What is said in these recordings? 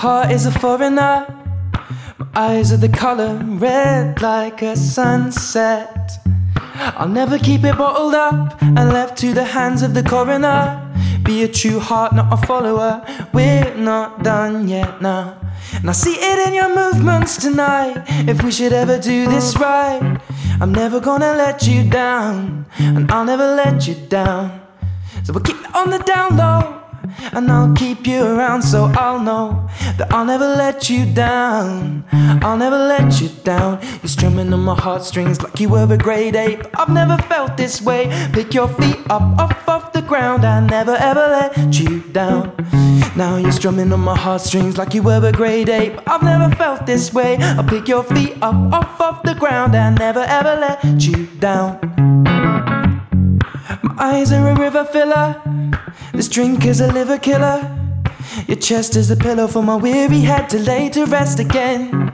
heart is a foreigner. My eyes are the color red like a sunset. I'll never keep it bottled up and left to the hands of the coroner. Be a true heart, not a follower. We're not done yet now. And I see it in your movements tonight. If we should ever do this right, I'm never gonna let you down, and I'll never let you down. So we'll keep it on the down low. And I'll keep you around so I'll know that I'll never let you down. I'll never let you down. You're strumming on my heartstrings like you were a grade. But I've never felt this way. Pick your feet up off ground. I never ever let you down. Now you're strumming on my heartstrings like you were a grade eight. I've never felt this way. I'll pick your feet up off of the ground. I never ever let you down. My eyes are a river filler. This drink is a liver killer. Your chest is a pillow for my weary head to lay to rest again.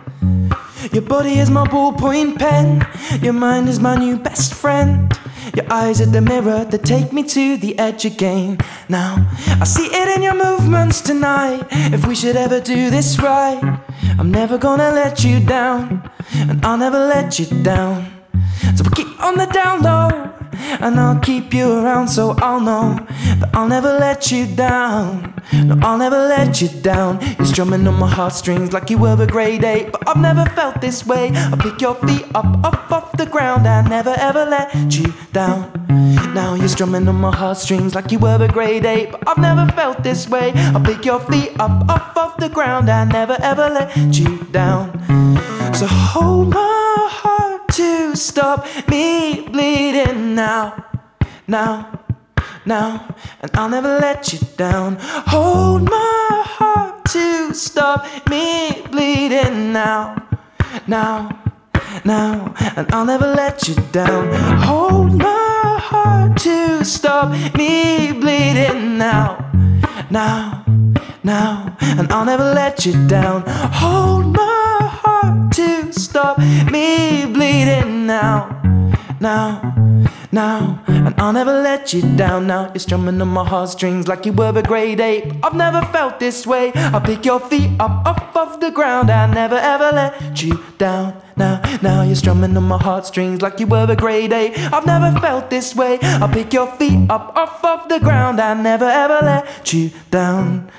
Your body is my ballpoint pen. Your mind is my new best friend. Your eyes are the mirror that take me to the edge again. Now, I see it in your movements tonight. If we should ever do this right, I'm never gonna let you down, and I'll never let you down. So we keep on the down low. And I'll keep you around so I'll know that I'll never let you down. No, I'll never let you down. You're strumming on my heartstrings like you were a grade eight, but I've never felt this way. I'll pick your feet up off off the ground. I never ever let you down. Now you're strumming on my heartstrings like you were a grade eight, but I've never felt this way. I'll pick your feet up off off the ground. I never ever let you down. So hold my heart to stop me bleeding now, now, now, and I'll never let you down. Hold my heart to stop me bleeding now, now, now, and I'll never let you down. Hold my heart to stop me bleeding now, now, now, and I'll never let you down. Hold my now, now, now, and I'll never let you down. Now you're strumming on my heartstrings like you were a grade eight. I've never felt this way. I'll pick your feet up off of the ground. I never ever let you down. Now, now you're strumming on my heartstrings like you were a eight. I've never felt this way. I'll pick your feet up off of the ground. I never ever let you down.